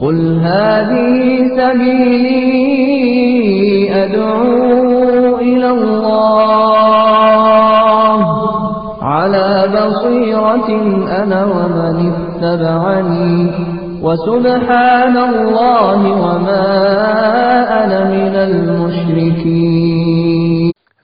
قل هذه سبيلي أدعو إلى الله على بصيرة أنا ومن اتبعني وسبحان الله وما أنا من المشركين.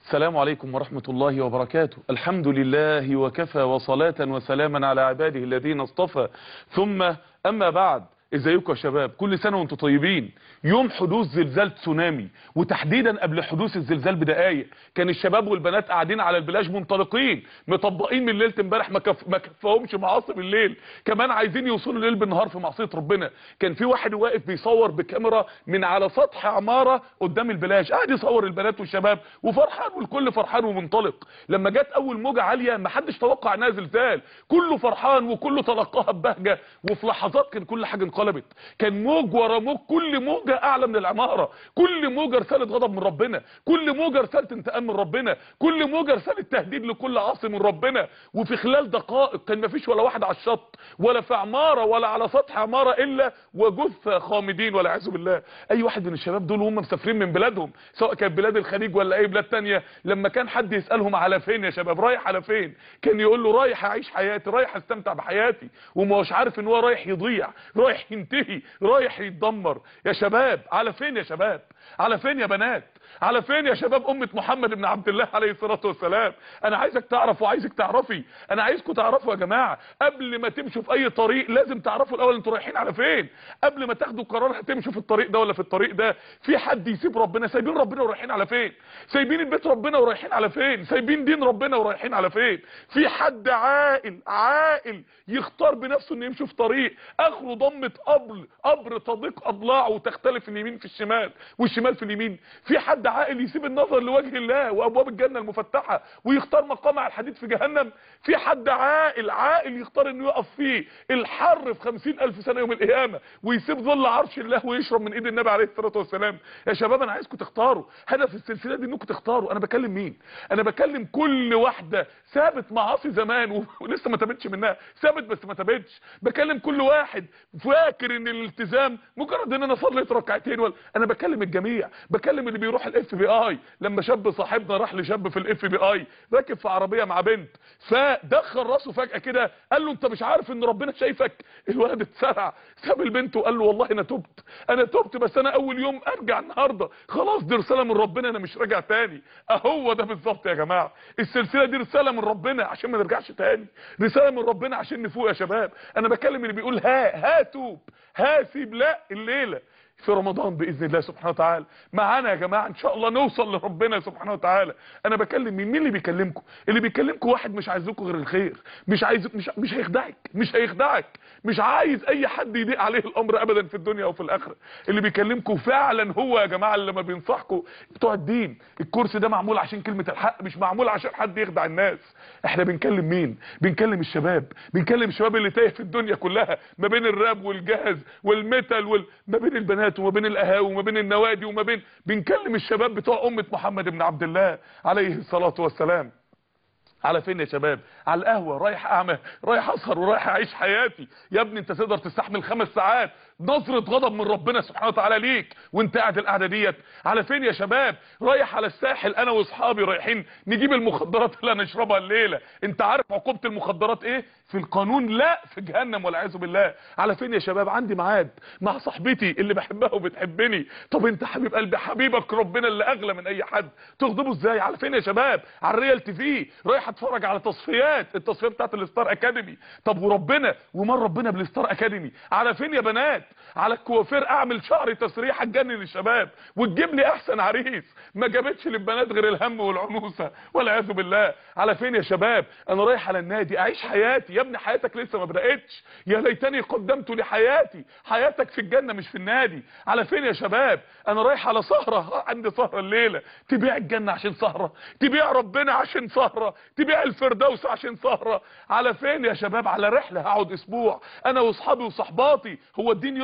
السلام عليكم ورحمة الله وبركاته. الحمد لله وكفى وصلاة وسلاما على عباده الذين اصطفى. ثم أما بعد ازيكم يا شباب؟ كل سنة وأنتم طيبين. يوم حدوث زلزال تسونامي وتحديدا قبل حدوث الزلزال بدقايق كان الشباب والبنات قاعدين على البلاج منطلقين مطبقين من ليلة امبارح ما كف... ما كفاهمش معاصي بالليل كمان عايزين يوصلوا الليل بالنهار في معصية ربنا. كان في واحد واقف بيصور بكاميرا من على سطح عمارة قدام البلاج قاعد يصور البنات والشباب وفرحان والكل فرحان ومنطلق. لما جت أول موجة عالية ما حدش توقع إنها زلزال. كله فرحان وكله تلقاها ببهجة وفي لحظات كان كل حاجة انقلبت. كان موج ورا موج كل موجة أعلى من العمارة. كل موجة رساله غضب من ربنا. كل موجة رساله انتقام من ربنا. كل موجة رساله تهديد لكل عاصي من ربنا. وفي خلال دقائق كان مفيش ولا واحد على الشط ولا في عمارة ولا على سطح عمارة إلا وجثة خامدين والعياذ بالله. أي واحد من الشباب دول وهم مسافرين من بلادهم سواء كانت بلاد الخليج ولا أي بلاد تانية لما كان حد يسألهم على فين يا شباب رايح على فين؟ كان يقول له رايح أعيش حياتي رايح أستمتع بحياتي. وما هوش عارف إن هو رايح يضيع رايح ينتهي رايح يتدمر. يا شباب على فين يا شباب؟ على فين يا بنات؟ على فين يا شباب أمة محمد بن عبد الله عليه الصلاة والسلام؟ أنا عايزك تعرف وعايزك تعرفي. أنا عايزكم تعرفوا يا جماعة قبل ما تمشوا في أي طريق لازم تعرفوا الأول أنتوا رايحين على فين. قبل ما تاخدوا قرار هتمشوا في الطريق ده ولا في الطريق ده. في حد يسيب ربنا؟ سايبين ربنا ورايحين على فين؟ سايبين البيت ربنا ورايحين على فين؟ سايبين دين ربنا ورايحين على فين؟ في حد عاقل عاقل يختار بنفسه إنه يمشي في طريق. اخره ضمة قبر قبر تضيق أضلاعه وتختلف اليمين في الشمال. والشمال في اليمين في حد عاقل يسيب النظر لوجه الله وأبواب الجنة المفتحة ويختار مقام على الحديد في جهنم؟ في حد عاقل عاقل يختار إنه يقف فيه الحر في خمسين ألف سنة يوم القيامة ويسيب ظل عرش الله ويشرب من إيد النبي عليه الصلاة والسلام. يا شباب أنا عايزكم تختاروا. هدف السلسلة دي إنكم تختاروا. أنا بكلم مين؟ أنا بكلم كل واحدة سابت معاصي زمان ولسه ما تابتش منها. سابت بس ما تابتش. بكلم كل واحد. فاكر إن الالتزام مجرد إن أنا صليت ركعتين ولا أنا بكلم الجميع. بكلم اللي بيروح ال FBI لما شاب صاحبنا راح لشاب في ال FBI راكب في عربية مع بنت فدخل راسه فجأة كده قال له انت مش عارف ان ربنا شايفك؟ الولد اتسرع ساب البنت وقال له والله أنا تبت أنا تبت بس أنا اول يوم ارجع النهارده. خلاص دي رسالة من ربنا أنا مش راجع تاني. اهو ده بالظبط يا جماعة. السلسلة دي رسالة من ربنا عشان ما نرجعش تاني. رسالة من ربنا عشان نفوق يا شباب. أنا بكلم اللي بيقول ها ها توب ها سيب لا الليلة. في رمضان بإذن الله سبحانه وتعالى. معانا يا جماعة إن شاء الله نوصل لربنا سبحانه وتعالى. أنا بكلم مين؟ مين اللي بيكلمكم؟ اللي بيكلمكم واحد مش عايز لكم غير الخير. مش عايز مش مش هيخدعك مش هيخدعك. مش عايز أي حد يضيق عليه الأمر ابدا في الدنيا وفي الآخرة. اللي بيكلمكم فعلا هو يا جماعة اللي لما بينصحكم بتوع الدين. الكورس ده معمول عشان كلمة الحق مش معمول عشان حد يخدع الناس. إحنا بنكلم مين؟ بنكلم الشباب. بنكلم الشباب اللي تايه في الدنيا كلها ما بين الراب والجهز والميتال وال... ما بين البنات. وما بين القهاوي وما بين النوادي وما بين بنكلم الشباب بتوع أمة محمد بن عبد الله عليه الصلاة والسلام. على فين يا شباب؟ على القهوة رايح اعمل رايح أسهر ورايح أعيش حياتي. يا ابني أنت تقدر تستحمل خمس ساعات. نظرة غضب من ربنا سبحانه وتعالى ليك. وأنت قاعد القعدة ديت. على فين يا شباب؟ رايح على الساحل أنا وأصحابي رايحين نجيب المخدرات اللي هنشربها الليلة. أنت عارف عقوبة المخدرات إيه؟ في القانون. لا في جهنم والعياذ بالله. على فين يا شباب؟ عندي ميعاد مع صاحبتي اللي بحبها وبتحبني. طب أنت حبيب قلبي حبيبك ربنا اللي أغلى من أي حد. تغضبه إزاي؟ على فين يا شباب؟ على ال Reality TV. رايح اتفرج على تصفيات التصفيات بتاعت الستار أكاديمي. طب وربنا ومن ربنا بالستار أكاديمي. على فين يا بنات؟ على الكوافير أعمل شعري تسريحه تجنن الشباب وتجيب لي أحسن عريس. ما جابتش للبنات غير الهم والعنوسة والعياذ بالله. على فين يا شباب؟ أنا رايح على النادي. أعيش حياتي. يا ابني حياتك لسه ما بدأتش. يا ليتني قدمت لحياتي. حياتك في الجنة مش في النادي. على فين يا شباب؟ أنا رايح على سهرة. عندي سهرة الليلة. تبيع الجنة عشان سهرة. تبيع ربنا عشان سهرة. تبيع الفردوس عشان سهرة. على فين يا شباب؟ على رحلة. هقعد أسبوع. أنا وأصحابي وصحباتي. هو الدين